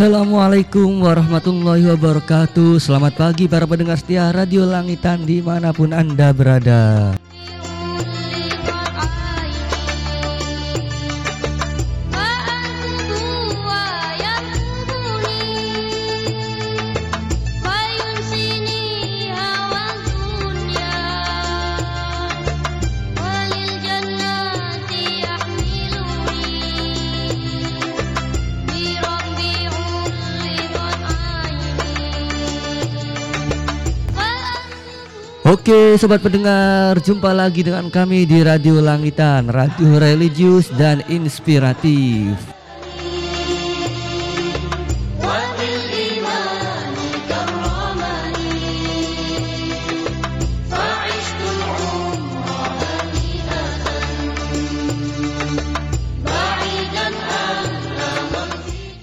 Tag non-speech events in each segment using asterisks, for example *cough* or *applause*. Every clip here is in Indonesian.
Assalamualaikum warahmatullahi wabarakatuh. Selamat pagi para pendengar setia Radio Langitan di mana pun anda berada Oke sobat pendengar jumpa lagi dengan kami di Radio Langitan Radio religius dan inspiratif.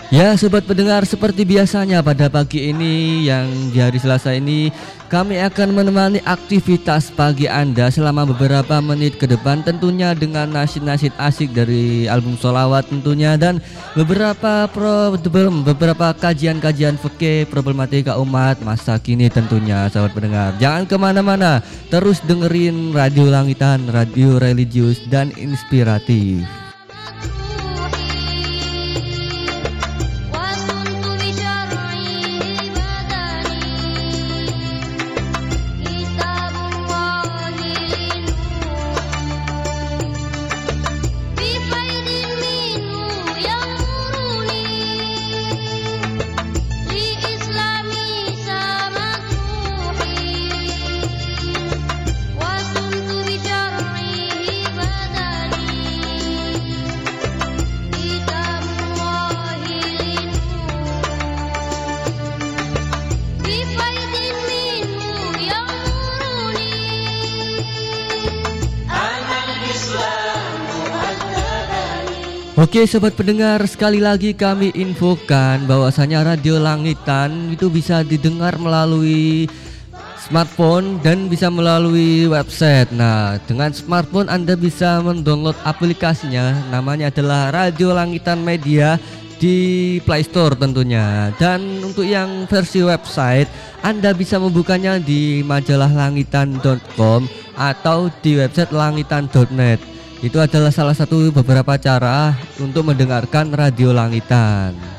Ya sobat pendengar seperti biasanya pada pagi ini yang di hari Selasa ini kami akan menemani aktivitas pagi Anda selama beberapa menit ke depan tentunya dengan nasid-nasid asik dari album solawat tentunya dan beberapa problem beberapa kajian-kajian fikih problematika umat masa kini tentunya sahabat pendengar jangan ke mana-mana terus dengerin radio langitan radio religius dan inspiratif. Oke sobat pendengar sekali lagi kami infokan bahwasanya radio langitan itu bisa didengar melalui smartphone dan bisa melalui website. Nah, dengan smartphone Anda bisa mendownload aplikasinya namanya adalah Radio Langitan Media di Play Store tentunya. Dan untuk yang versi website Anda bisa membukanya di majalahlangitan.com atau di website langitan.net. Itu adalah salah satu beberapa cara untuk mendengarkan radio langitan.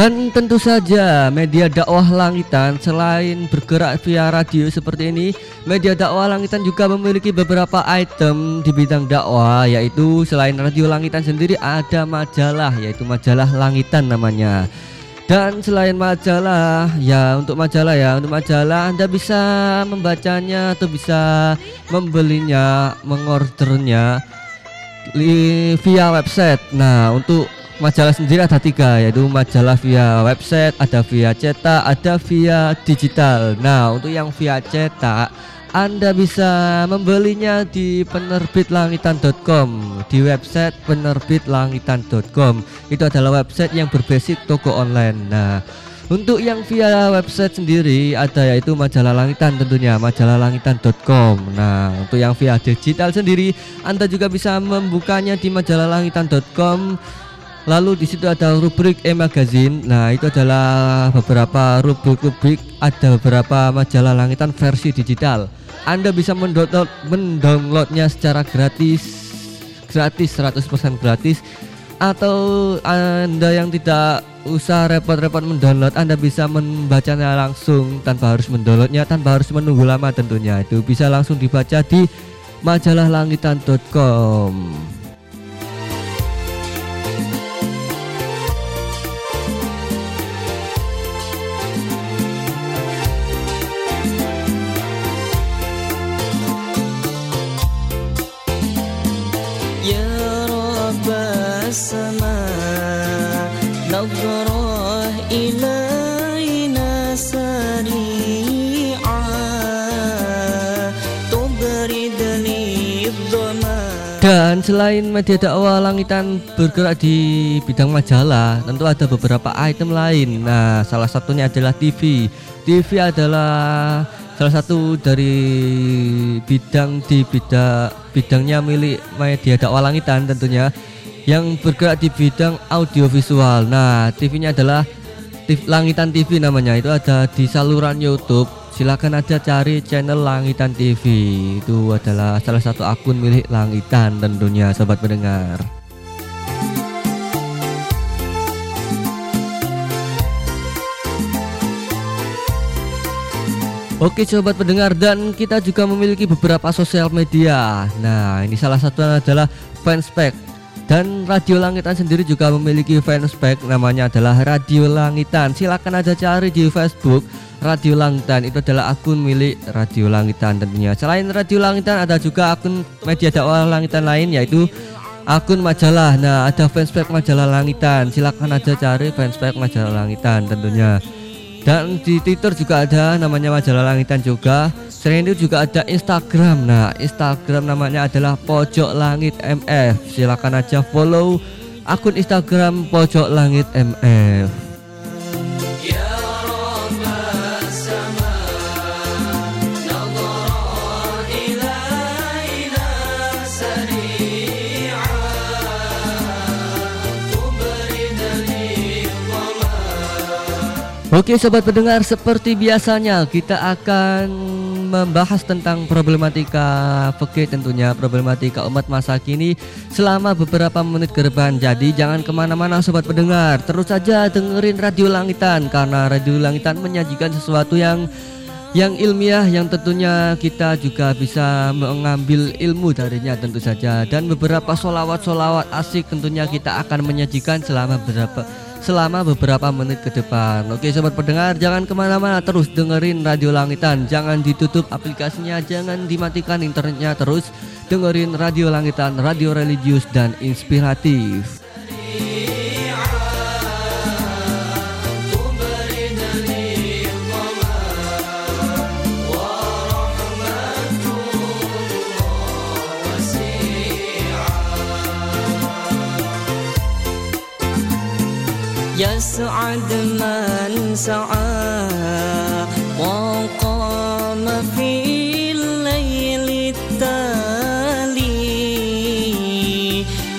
Dan tentu saja media dakwah langitan selain bergerak via radio seperti ini, media dakwah langitan juga memiliki beberapa item di bidang dakwah yaitu selain radio langitan sendiri ada majalah yaitu majalah langitan namanya. Dan selain majalah, ya untuk majalah ya, untuk majalah Anda bisa membacanya atau bisa membelinya, mengordernya via website. Nah, untuk majalah sendiri ada tiga yaitu majalah via website, ada via cetak, ada via digital. Nah untuk yang via cetak anda bisa membelinya di penerbitlangitan.com di website penerbitlangitan.com itu adalah website yang berbasis toko online. Nah untuk yang via website sendiri ada yaitu majalah langitan tentunya majalah langitan.com. Nah, untuk yang via digital sendiri Anda juga bisa membukanya di majalah langitan.com Lalu di situ ada rubrik e-magazine. Nah, itu adalah beberapa rubrik-rubrik, ada beberapa majalah langitan versi digital. Anda bisa mendownload mendownloadnya secara gratis gratis 100% gratis atau Anda yang tidak usah repot-repot mendownload Anda bisa membacanya langsung tanpa harus mendownloadnya tanpa harus menunggu lama tentunya itu bisa langsung dibaca di majalahlangitan.com Dan selain media dakwah langitan bergerak di bidang majalah, tentu ada beberapa item lain. Nah, salah satunya adalah TV. TV adalah salah satu dari bidang di bidang bidangnya milik media dakwah langitan tentunya yang bergerak di bidang audiovisual. Nah, TV-nya adalah TV, Langitan TV namanya. Itu ada di saluran YouTube. Silakan aja cari channel Langitan TV itu adalah salah satu akun milik Langitan tentunya sobat pendengar. Oke sobat pendengar dan kita juga memiliki beberapa sosial media. Nah ini salah satu adalah fanspage dan Radio Langitan sendiri juga memiliki fanspage namanya adalah Radio Langitan Silakan aja cari di Facebook Radio Langitan itu adalah akun milik Radio Langitan tentunya. Selain Radio Langitan ada juga akun media dakwah Langitan lain yaitu akun majalah. Nah, ada fanspage majalah Langitan. Silakan aja cari fanspage majalah Langitan tentunya. Dan di Twitter juga ada namanya majalah Langitan juga. Selain itu juga ada Instagram. Nah, Instagram namanya adalah Pojok Langit MF. Silakan aja follow akun Instagram Pojok Langit MF. Oke sobat pendengar seperti biasanya kita akan membahas tentang problematika fikih tentunya problematika umat masa kini selama beberapa menit ke depan. Jadi jangan ke mana-mana sobat pendengar. Terus saja dengerin radio langitan karena radio langitan menyajikan sesuatu yang yang ilmiah yang tentunya kita juga bisa mengambil ilmu darinya tentu saja. Dan beberapa solawat-solawat asik tentunya kita akan menyajikan selama beberapa selama beberapa menit ke depan. Oke sobat pendengar jangan ke mana-mana terus dengerin Radio Langitan. Jangan ditutup aplikasinya, jangan dimatikan internetnya terus dengerin Radio Langitan, radio religius dan inspiratif. يسعد من سعى وقام في الليل التالي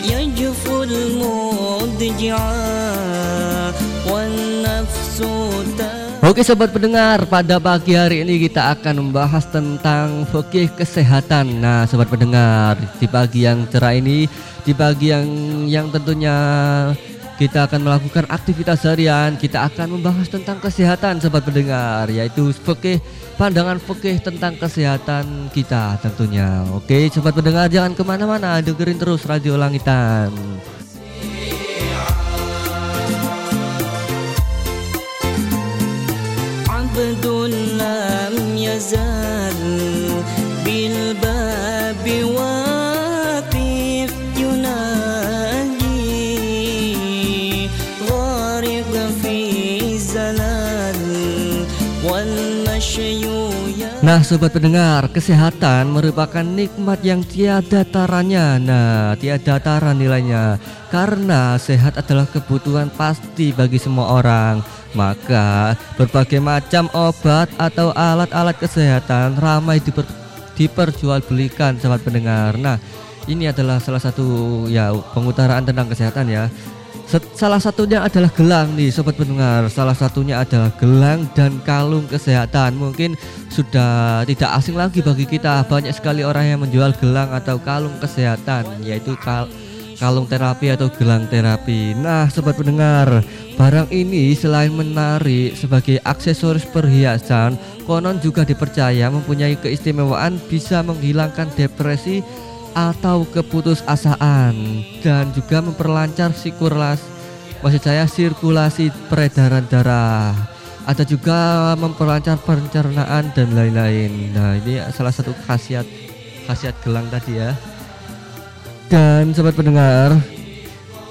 يجفو المضجعا والنفس Oke sobat pendengar, pada pagi hari ini kita akan membahas tentang fikih kesehatan. Nah, sobat pendengar, di pagi yang cerah ini, di pagi yang yang tentunya kita akan melakukan aktivitas harian. Kita akan membahas tentang kesehatan sobat pendengar yaitu fikih pandangan fikih tentang kesehatan kita tentunya. Oke sobat pendengar jangan ke mana-mana. Dengerin terus radio langitan Nah sobat pendengar kesehatan merupakan nikmat yang tiada taranya. Nah tiada tara nilainya. Karena sehat adalah kebutuhan pasti bagi semua orang. Maka berbagai macam obat atau alat-alat kesehatan ramai diper, diperjualbelikan sobat pendengar. Nah ini adalah salah satu ya pengutaraan tentang kesehatan ya Salah satunya adalah gelang nih sobat pendengar. Salah satunya adalah gelang dan kalung kesehatan. Mungkin sudah tidak asing lagi bagi kita. Banyak sekali orang yang menjual gelang atau kalung kesehatan, yaitu kal kalung terapi atau gelang terapi. Nah, sobat pendengar, barang ini selain menarik sebagai aksesoris perhiasan, konon juga dipercaya mempunyai keistimewaan bisa menghilangkan depresi atau keputusasaan dan juga memperlancar sirkulasi maksud saya sirkulasi peredaran darah ada juga memperlancar pencernaan dan lain-lain. Nah ini salah satu khasiat khasiat gelang tadi ya. Dan sobat pendengar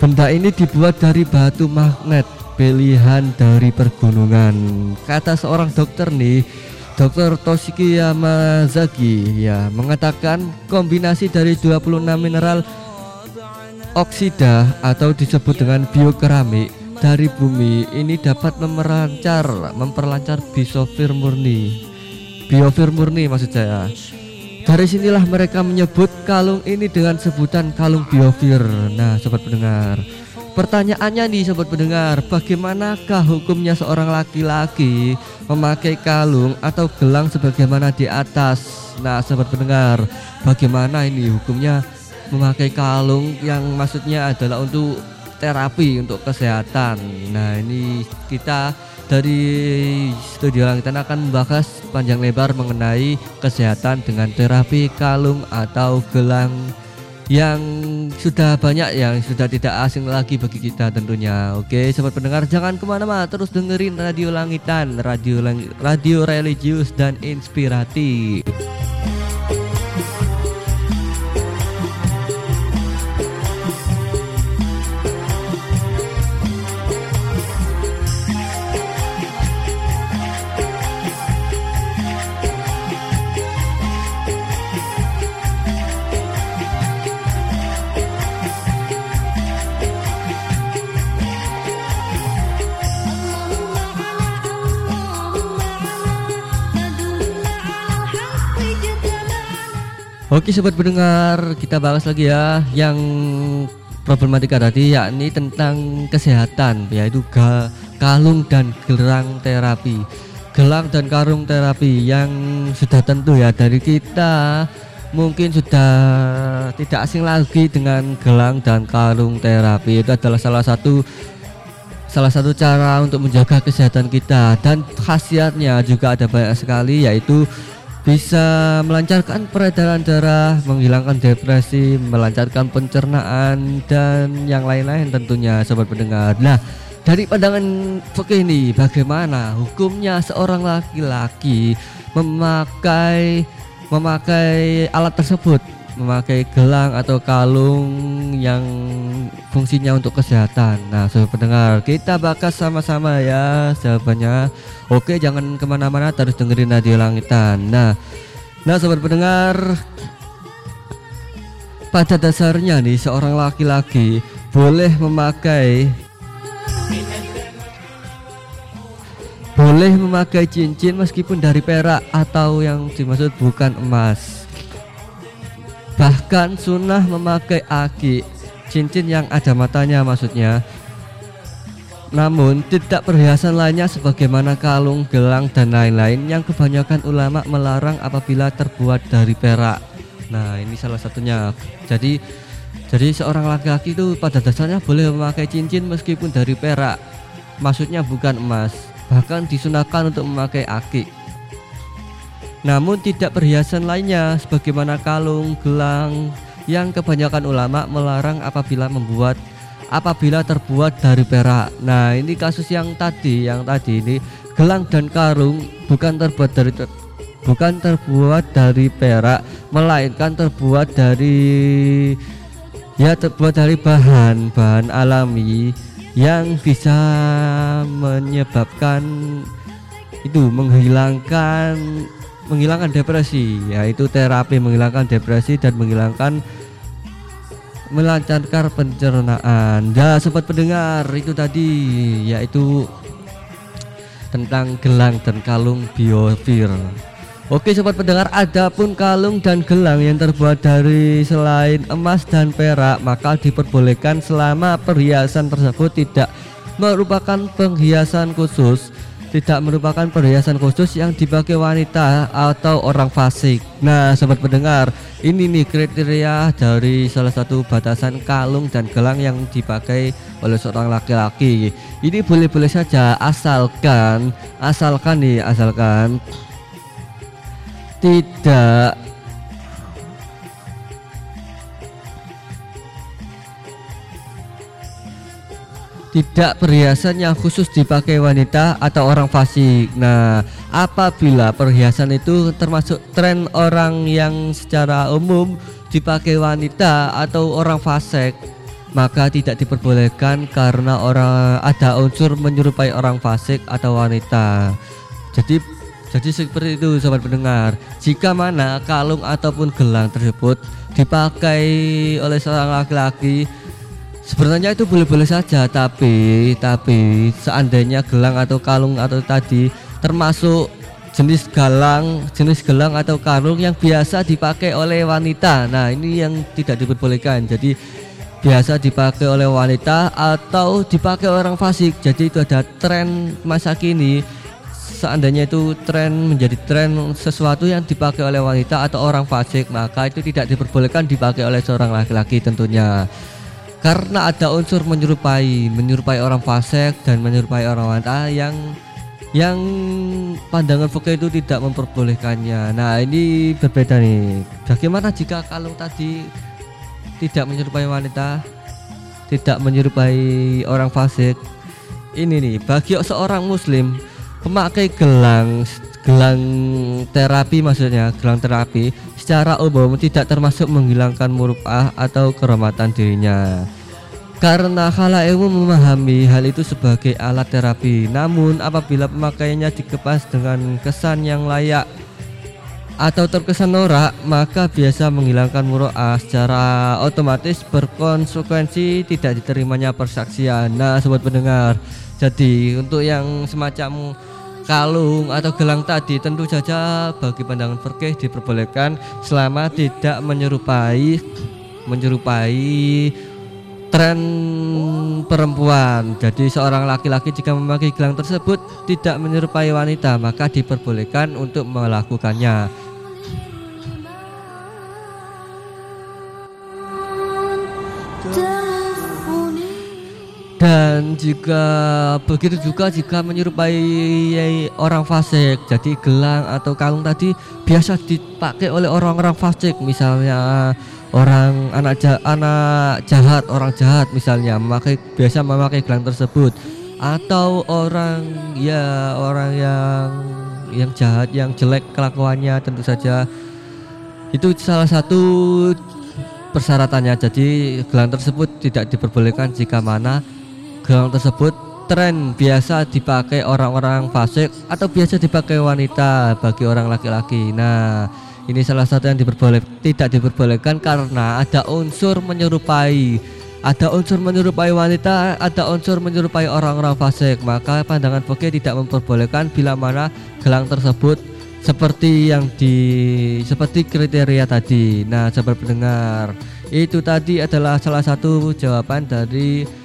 benda ini dibuat dari batu magnet pilihan dari pergunungan. Kata seorang dokter nih Dr. Toshiki Yamazaki ya mengatakan kombinasi dari 26 mineral oksida atau disebut dengan biokeramik dari bumi ini dapat memerancar memperlancar biosfer murni biosfer murni maksud saya dari sinilah mereka menyebut kalung ini dengan sebutan kalung biofir nah sobat pendengar Pertanyaannya nih sobat pendengar, bagaimanakah hukumnya seorang laki-laki memakai kalung atau gelang sebagaimana di atas? Nah, sobat pendengar, bagaimana ini hukumnya memakai kalung yang maksudnya adalah untuk terapi untuk kesehatan. Nah, ini kita dari studio Langitan akan membahas panjang lebar mengenai kesehatan dengan terapi kalung atau gelang yang sudah banyak yang sudah tidak asing lagi bagi kita tentunya. Oke, sobat pendengar jangan ke mana-mana, terus dengerin Radio Langitan, radio lang radio religius dan inspiratif. Oke sobat pendengar, kita bahas lagi ya yang problematika tadi yakni tentang kesehatan yaitu ga, kalung dan gelang terapi. Gelang dan karung terapi yang sudah tentu ya dari kita mungkin sudah tidak asing lagi dengan gelang dan karung terapi itu adalah salah satu salah satu cara untuk menjaga kesehatan kita dan khasiatnya juga ada banyak sekali yaitu bisa melancarkan peredaran darah, menghilangkan depresi, melancarkan pencernaan dan yang lain-lain tentunya sobat pendengar. Nah, dari pandangan fikih ini bagaimana hukumnya seorang laki-laki memakai memakai alat tersebut, memakai gelang atau kalung yang fungsinya untuk kesehatan. Nah, sobat pendengar, kita bakal sama-sama ya jawabannya. Oke, jangan ke mana-mana, terus dengerin Radio Langitan. Nah, nah sobat pendengar, pada dasarnya nih seorang laki-laki boleh memakai boleh memakai cincin meskipun dari perak atau yang dimaksud bukan emas. Bahkan sunnah memakai aki cincin yang ada matanya maksudnya namun tidak perhiasan lainnya sebagaimana kalung, gelang dan lain-lain yang kebanyakan ulama melarang apabila terbuat dari perak. Nah, ini salah satunya. Jadi jadi seorang laki-laki itu pada dasarnya boleh memakai cincin meskipun dari perak. Maksudnya bukan emas. Bahkan disunahkan untuk memakai akik. Namun tidak perhiasan lainnya sebagaimana kalung, gelang, yang kebanyakan ulama melarang apabila membuat apabila terbuat dari perak. Nah, ini kasus yang tadi, yang tadi ini gelang dan karung bukan terbuat dari bukan terbuat dari perak, melainkan terbuat dari ya terbuat dari bahan bahan alami yang bisa menyebabkan itu menghilangkan menghilangkan depresi yaitu terapi menghilangkan depresi dan menghilangkan melancarkan pencernaan. Ya sempat pendengar itu tadi yaitu tentang gelang dan kalung biofir. Oke sobat pendengar adapun kalung dan gelang yang terbuat dari selain emas dan perak maka diperbolehkan selama perhiasan tersebut tidak merupakan penghiasan khusus tidak merupakan perhiasan khusus yang dipakai wanita atau orang fasik. Nah, sobat pendengar, ini nih kriteria dari salah satu batasan kalung dan gelang yang dipakai oleh seorang laki-laki. Ini boleh-boleh saja asalkan asalkan nih, asalkan tidak tidak perhiasan yang khusus dipakai wanita atau orang fasik. Nah, apabila perhiasan itu termasuk tren orang yang secara umum dipakai wanita atau orang fasik, maka tidak diperbolehkan karena orang ada unsur menyerupai orang fasik atau wanita. Jadi jadi seperti itu sobat pendengar. Jika mana kalung ataupun gelang tersebut dipakai oleh seorang laki-laki sebenarnya itu boleh-boleh saja tapi tapi seandainya gelang atau kalung atau tadi termasuk jenis galang jenis gelang atau kalung yang biasa dipakai oleh wanita. Nah ini yang tidak diperbolehkan. Jadi biasa dipakai oleh wanita atau dipakai orang fasik. Jadi itu ada tren masa kini. Seandainya itu tren menjadi tren sesuatu yang dipakai oleh wanita atau orang fasik maka itu tidak diperbolehkan dipakai oleh seorang laki-laki tentunya karena ada unsur menyerupai menyerupai orang fasik dan menyerupai orang wanita yang yang pandangan fakir itu tidak memperbolehkannya. Nah ini berbeda nih. Bagaimana jika kalau tadi tidak menyerupai wanita tidak menyerupai orang fasik? Ini nih bagi seorang muslim pemakai gelang gelang terapi maksudnya gelang terapi secara umum tidak termasuk menghilangkan murupah atau kehormatan dirinya. Karena khala ilmu memahami hal itu sebagai alat terapi namun apabila pemakaiannya dikepas dengan kesan yang layak atau terkesan norak maka biasa menghilangkan muroah secara otomatis berkonsekuensi tidak diterimanya persaksian. Nah sobat pendengar jadi untuk yang semacam kalung atau gelang tadi tentu saja bagi pandangan perkeh diperbolehkan selama tidak menyerupai menyerupai tren perempuan. Jadi seorang laki-laki jika memakai gelang tersebut tidak menyerupai wanita maka diperbolehkan untuk melakukannya. Dan jika begitu juga jika menyerupai orang fasik jadi gelang atau kalung tadi biasa dipakai oleh orang-orang fasik misalnya orang anak jahat, anak jahat orang jahat misalnya memakai biasa memakai gelang tersebut. Atau orang ya orang yang yang jahat yang jelek kelakuannya tentu saja. Itu salah satu persyaratannya jadi gelang tersebut tidak diperbolehkan jika mana gelang tersebut tren biasa dipakai orang-orang fasik atau biasa dipakai wanita bagi orang laki-laki. Nah, ini salah satu yang diperboleh tidak diperbolehkan karena ada unsur menyerupai ada unsur menyerupai wanita, ada unsur menyerupai orang-orang fasik. Maka pandangan fikih tidak memperbolehkan bila mana gelang tersebut seperti yang di seperti kriteria tadi. Nah, sahabat pendengar, itu tadi adalah salah satu jawaban dari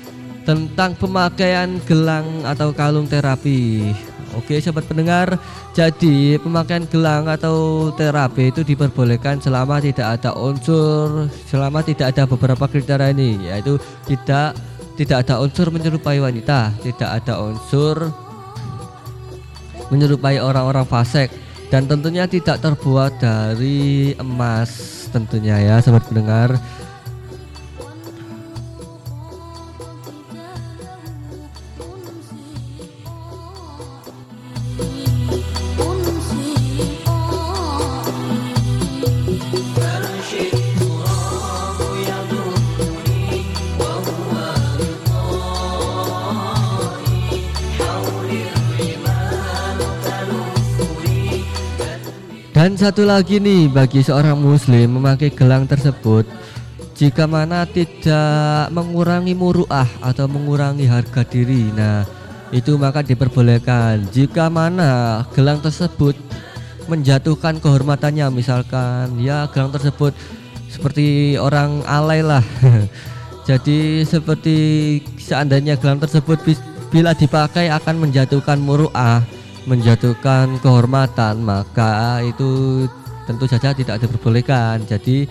tentang pemakaian gelang atau kalung terapi. Oke, sahabat pendengar, jadi pemakaian gelang atau terapi itu diperbolehkan selama tidak ada unsur, selama tidak ada beberapa kriteria ini, yaitu tidak tidak ada unsur menyerupai wanita, tidak ada unsur menyerupai orang-orang fasik dan tentunya tidak terbuat dari emas tentunya ya, sahabat pendengar. Dan satu lagi nih bagi seorang muslim memakai gelang tersebut jika mana tidak mengurangi muruah atau mengurangi harga diri. Nah, itu maka diperbolehkan. Jika mana gelang tersebut menjatuhkan kehormatannya misalkan ya gelang tersebut seperti orang alay lah. *laughs* Jadi seperti seandainya gelang tersebut bila dipakai akan menjatuhkan muruah menjatuhkan kehormatan maka itu tentu saja tidak diperbolehkan. Jadi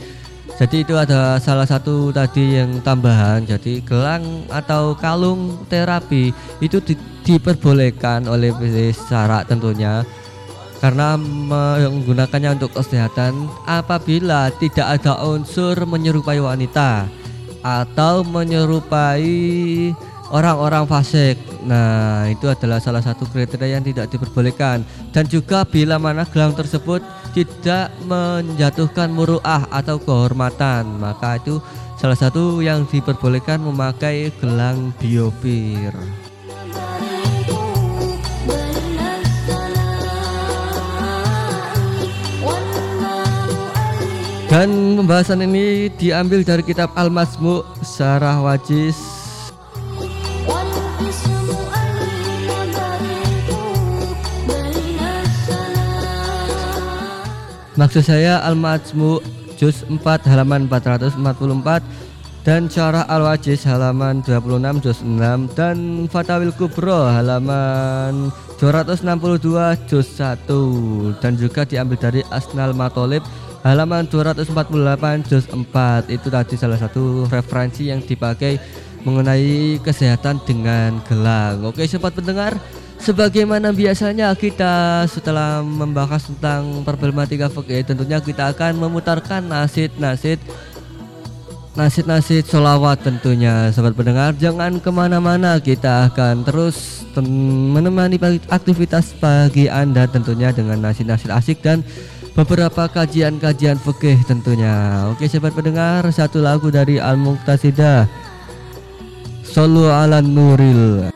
jadi itu ada salah satu tadi yang tambahan. Jadi gelang atau kalung terapi itu di, diperbolehkan oleh syarat tentunya. Karena menggunakannya untuk kesehatan apabila tidak ada unsur menyerupai wanita atau menyerupai orang-orang fasik. Nah, itu adalah salah satu kriteria yang tidak diperbolehkan dan juga bila mana gelang tersebut tidak menjatuhkan muruah atau kehormatan, maka itu salah satu yang diperbolehkan memakai gelang biofir. Dan pembahasan ini diambil dari kitab Al-Masmu Sarah Wajis Maksud saya Al-Majmu juz 4 halaman 444 dan Syarah Al-Wajiz halaman 26 juz 6 dan Fatawil Kubro halaman 262 juz 1 dan juga diambil dari Asnal Matolib halaman 248 juz 4 itu tadi salah satu referensi yang dipakai mengenai kesehatan dengan gelang. Oke sobat pendengar sebagaimana biasanya kita setelah membahas tentang problematika fikih tentunya kita akan memutarkan nasid-nasid nasid-nasid solawat tentunya. Sobat pendengar jangan ke mana-mana kita akan terus menemani aktivitas pagi anda tentunya dengan nasid-nasid asik dan beberapa kajian-kajian fikih tentunya. Oke sobat pendengar satu lagu dari Al-Muqtasidah Sallu ala Nuril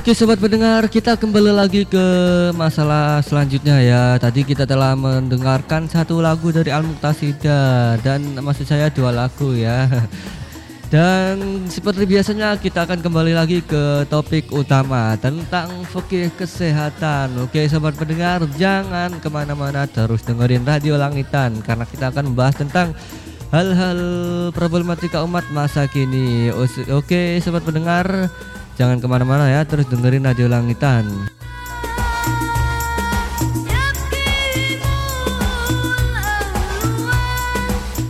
Oke sobat pendengar kita kembali lagi ke masalah selanjutnya ya. Tadi kita telah mendengarkan satu lagu dari Al Muktasida Dan maksud saya dua lagu ya. *laughs* Dan seperti biasanya kita akan kembali lagi ke topik utama Tentang fikih kesehatan. Oke sobat pendengar jangan ke mana-mana terus dengerin Radio Langitan Karena kita akan membahas tentang hal-hal problematika umat masa kini. Oke sobat pendengar Jangan ke mana-mana ya, terus dengerin Radio Langitan.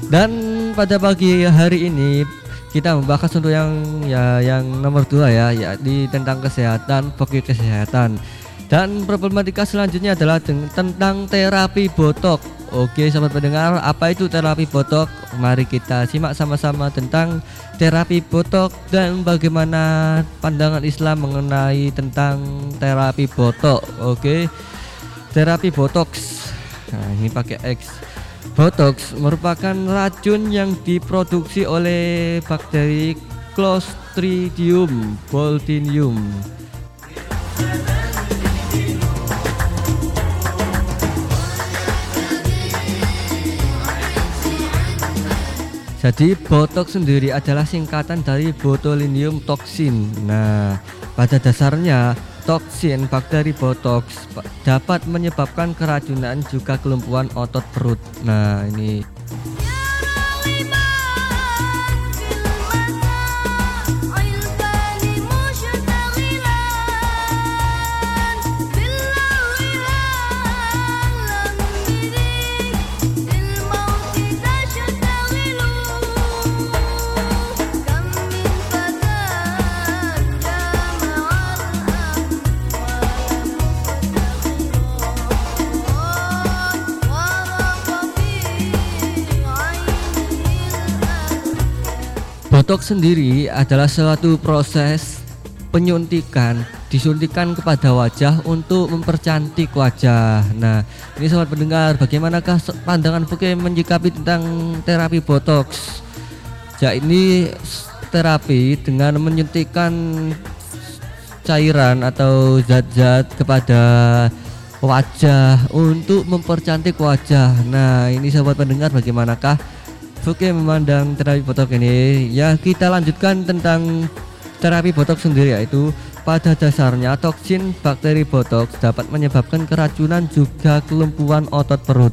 Dan pada pagi hari ini kita membahas untuk yang ya yang nomor dua ya, yakni tentang kesehatan, pagi kesehatan. Dan problematika selanjutnya adalah tentang terapi botok. Oke, sahabat pendengar, apa itu terapi botok? Mari kita simak sama-sama tentang terapi botok dan bagaimana pandangan Islam mengenai tentang terapi botok. Oke. Terapi botox. Nah, ini pakai X. Botox merupakan racun yang diproduksi oleh bakteri Clostridium botulinum Jadi botox sendiri adalah singkatan dari botulinum toxin. Nah, pada dasarnya toksin bakteri botox dapat menyebabkan keracunan juga kelumpuhan otot perut. Nah, ini Botox sendiri adalah suatu proses penyuntikan disuntikan kepada wajah untuk mempercantik wajah. Nah, ini sobat pendengar, bagaimanakah pandangan Buke menyikapi tentang terapi botox? Ya, ini terapi dengan menyuntikkan cairan atau zat-zat kepada wajah untuk mempercantik wajah. Nah, ini sobat pendengar bagaimanakah Oke memandang terapi botok ini ya kita lanjutkan tentang terapi botok sendiri yaitu pada dasarnya toksin bakteri botox dapat menyebabkan keracunan juga kelumpuhan otot perut.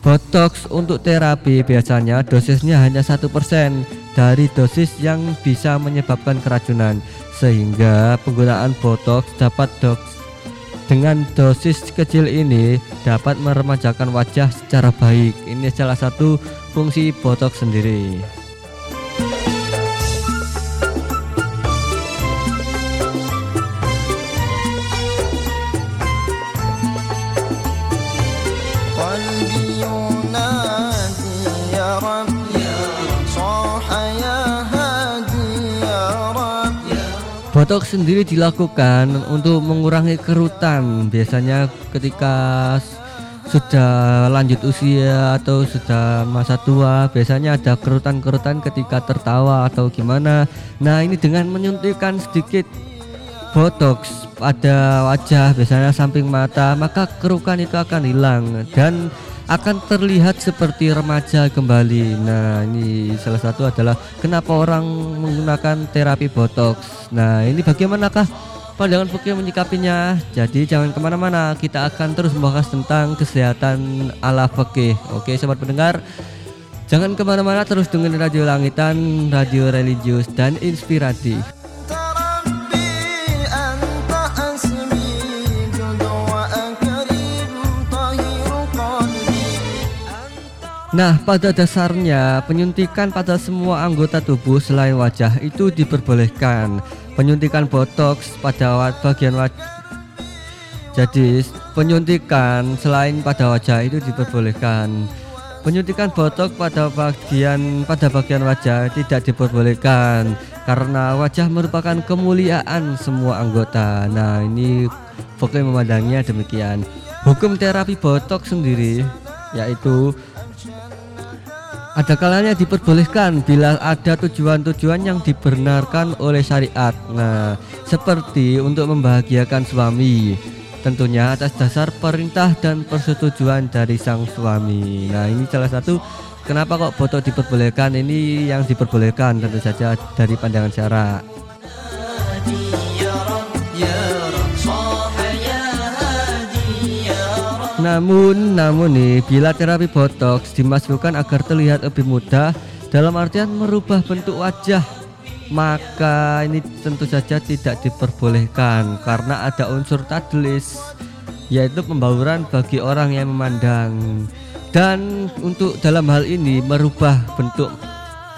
Botox untuk terapi biasanya dosisnya hanya satu persen dari dosis yang bisa menyebabkan keracunan sehingga penggunaan botox dapat dok dengan dosis kecil ini dapat meremajakan wajah secara baik. Ini salah satu fungsi botok sendiri. Botok sendiri dilakukan untuk mengurangi kerutan. Biasanya ketika sudah lanjut usia atau sudah masa tua biasanya ada kerutan-kerutan ketika tertawa atau gimana. Nah ini dengan menyuntikkan sedikit botox pada wajah biasanya samping mata maka kerukan itu akan hilang dan akan terlihat seperti remaja kembali. Nah ini salah satu adalah kenapa orang menggunakan terapi botox. Nah ini bagaimanakah pandangan Pokyo menyikapinya. Jadi jangan ke mana-mana, kita akan terus membahas tentang kesehatan ala fakih. Oke, sobat pendengar, jangan ke mana-mana, terus dengerin radio langitan, radio religius dan inspiratif. Nah, pada dasarnya penyuntikan pada semua anggota tubuh selain wajah itu diperbolehkan. Penyuntikan botox pada bagian wajah jadi penyuntikan selain pada wajah itu diperbolehkan. Penyuntikan botok pada bagian pada bagian wajah tidak diperbolehkan karena wajah merupakan kemuliaan semua anggota. Nah, ini pokoknya memandangnya demikian. Hukum terapi botok sendiri yaitu ada kalanya diperbolehkan bila ada tujuan-tujuan yang dibenarkan oleh syariat. Nah, seperti untuk membahagiakan suami, tentunya atas dasar perintah dan persetujuan dari sang suami. Nah, ini salah satu kenapa kok foto diperbolehkan. Ini yang diperbolehkan tentu saja dari pandangan syarat. Namun, namun nih, bila terapi botox dimasukkan agar terlihat lebih mudah dalam artian merubah bentuk wajah, maka ini tentu saja tidak diperbolehkan karena ada unsur tadlis yaitu pembauran bagi orang yang memandang. Dan untuk dalam hal ini merubah bentuk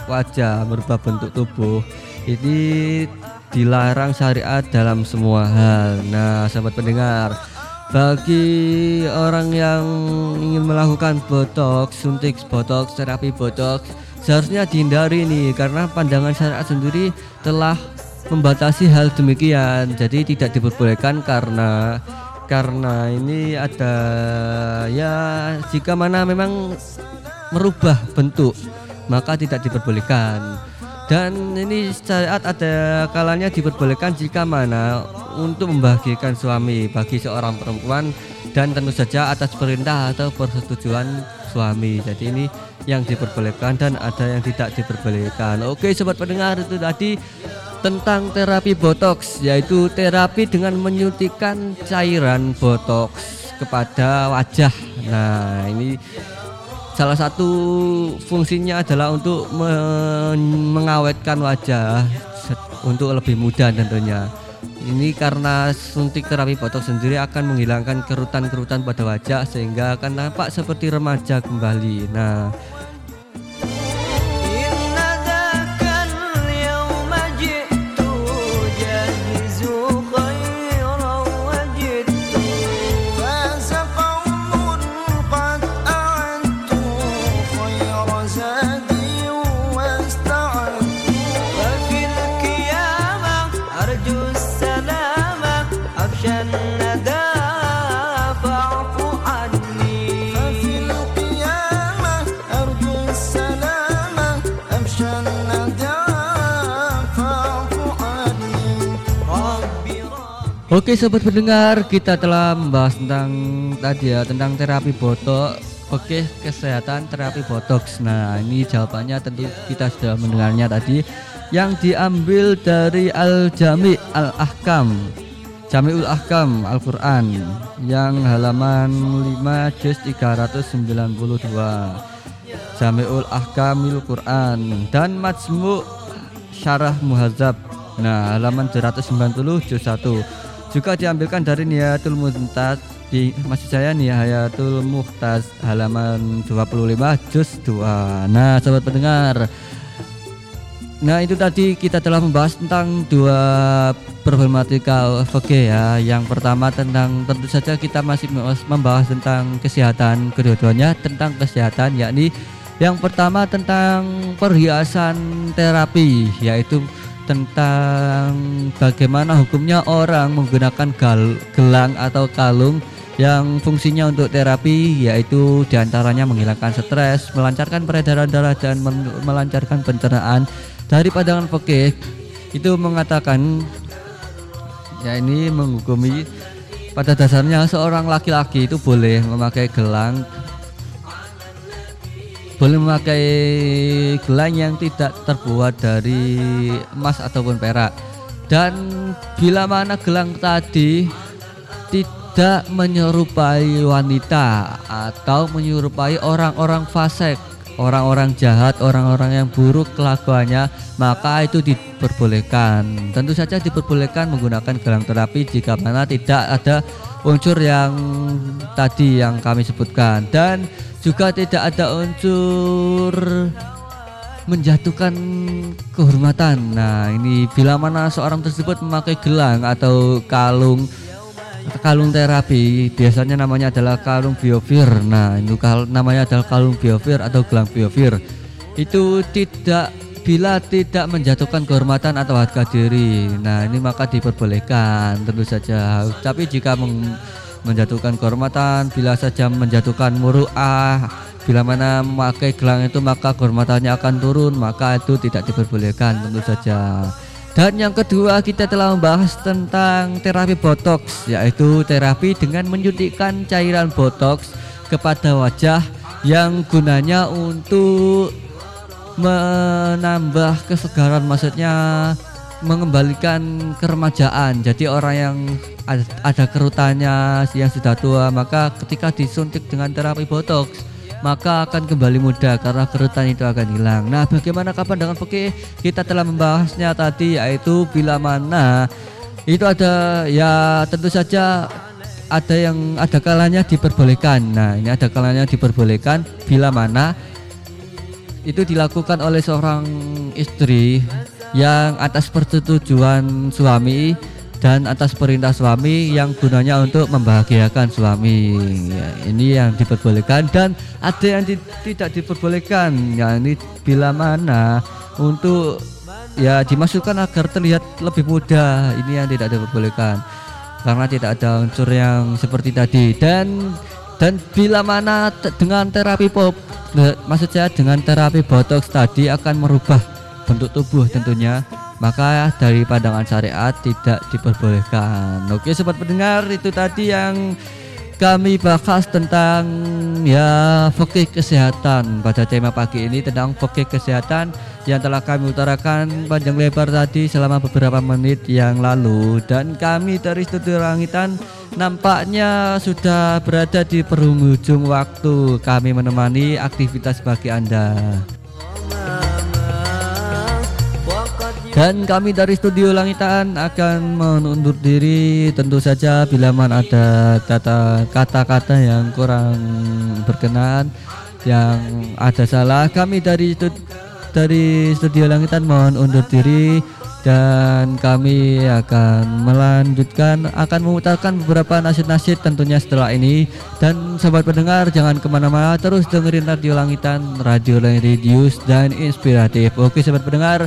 wajah, merubah bentuk tubuh ini dilarang syariat dalam semua hal. Nah, sahabat pendengar, bagi orang yang ingin melakukan botox, suntik botox, terapi botox seharusnya dihindari nih karena pandangan syariat sendiri telah membatasi hal demikian. Jadi tidak diperbolehkan karena karena ini ada ya jika mana memang merubah bentuk maka tidak diperbolehkan dan ini syariat ada kalanya diperbolehkan jika mana untuk membahagiakan suami bagi seorang perempuan dan tentu saja atas perintah atau persetujuan suami. Jadi ini yang diperbolehkan dan ada yang tidak diperbolehkan. Oke sobat pendengar itu tadi tentang terapi botox yaitu terapi dengan menyuntikkan cairan botox kepada wajah. Nah ini salah satu fungsinya adalah untuk mengawetkan wajah untuk lebih mudah tentunya. Ini karena suntik terapi botox sendiri akan menghilangkan kerutan-kerutan pada wajah sehingga akan nampak seperti remaja kembali. Nah Oke sobat pendengar kita telah membahas tentang tadi ya tentang terapi botok Oke kesehatan terapi botox. Nah ini jawabannya tentu kita sudah mendengarnya tadi. Yang diambil dari Al-Jami Al-Ahkam. Jami'ul Ahkam Al-Quran. Yang halaman 5 juz 392 Jami'ul Ahkamil Quran. Dan Majmu' Syarah Muhazab Nah halaman 190 juz 1 juga diambilkan dari Nihayatul Muhtaz di masih saya Nihayatul Muhtaz halaman 25 juz 2 nah sahabat pendengar Nah itu tadi kita telah membahas tentang dua problematika OVG ya. Yang pertama tentang tentu saja kita masih membahas tentang kesehatan kedua-duanya Tentang kesehatan yakni yang pertama tentang perhiasan terapi yaitu tentang bagaimana hukumnya orang menggunakan gelang atau kalung yang fungsinya untuk terapi yaitu di antaranya menghilangkan stres, melancarkan peredaran darah dan melancarkan pencernaan. Dari pandangan fikih itu mengatakan ya ini menghukumi pada dasarnya seorang laki-laki itu boleh memakai gelang boleh memakai gelang yang tidak terbuat dari emas ataupun perak dan bila mana gelang tadi tidak menyerupai wanita atau menyerupai orang-orang fasik orang-orang jahat, orang-orang yang buruk kelakuannya, maka itu diperbolehkan. Tentu saja diperbolehkan menggunakan gelang terapi jika mana tidak ada unsur yang tadi yang kami sebutkan dan juga tidak ada unsur menjatuhkan kehormatan. Nah, ini bila mana seorang tersebut memakai gelang atau kalung kalung terapi biasanya namanya adalah kalung biofir. Nah, itu kal namanya adalah kalung biofir atau gelang biofir. Itu tidak bila tidak menjatuhkan kehormatan atau harga diri. Nah, ini maka diperbolehkan tentu saja. Tapi jika menjatuhkan kehormatan bila saja menjatuhkan muruah bila mana memakai gelang itu maka kehormatannya akan turun maka itu tidak diperbolehkan tentu saja dan yang kedua kita telah membahas tentang terapi botox yaitu terapi dengan menyuntikkan cairan botox kepada wajah yang gunanya untuk menambah kesegaran maksudnya mengembalikan keremajaan. Jadi orang yang ada kerutannya yang sudah tua maka ketika disuntik dengan terapi botox maka akan kembali muda karena kerutan itu akan hilang. Nah, bagaimana kapan dengan fikih? Kita telah membahasnya tadi yaitu bila mana itu ada ya tentu saja ada yang ada kalanya diperbolehkan. Nah, ini ada kalanya diperbolehkan bila mana itu dilakukan oleh seorang istri yang atas persetujuan suami dan atas perintah suami yang gunanya untuk membahagiakan suami. Ya, ini yang diperbolehkan dan ada yang di, tidak diperbolehkan. Ya ini bila mana untuk ya dimasukkan agar terlihat lebih mudah. Ini yang tidak diperbolehkan karena tidak ada unsur yang seperti tadi. Dan dan bila mana dengan terapi pop maksud saya dengan terapi botox tadi akan merubah bentuk tubuh tentunya maka dari pandangan syariat tidak diperbolehkan. Oke sobat pendengar itu tadi yang kami bahas tentang ya fakih kesehatan pada tema pagi ini tentang fakih kesehatan yang telah kami utarakan panjang lebar tadi selama beberapa menit yang lalu dan kami dari studio Langitan nampaknya sudah berada di penghujung waktu kami menemani aktivitas bagi Anda. Dan kami dari Studio Langitan akan menundur diri. Tentu saja bila mana ada kata-kata yang kurang berkenan yang ada salah kami dari dari Studio Langitan mohon undur diri. Dan kami akan melanjutkan akan memutarkan beberapa nasid-nasid tentunya setelah ini. Dan sahabat pendengar jangan ke mana-mana terus dengerin Radio Langitan Radio Radius dan inspiratif. Oke sahabat pendengar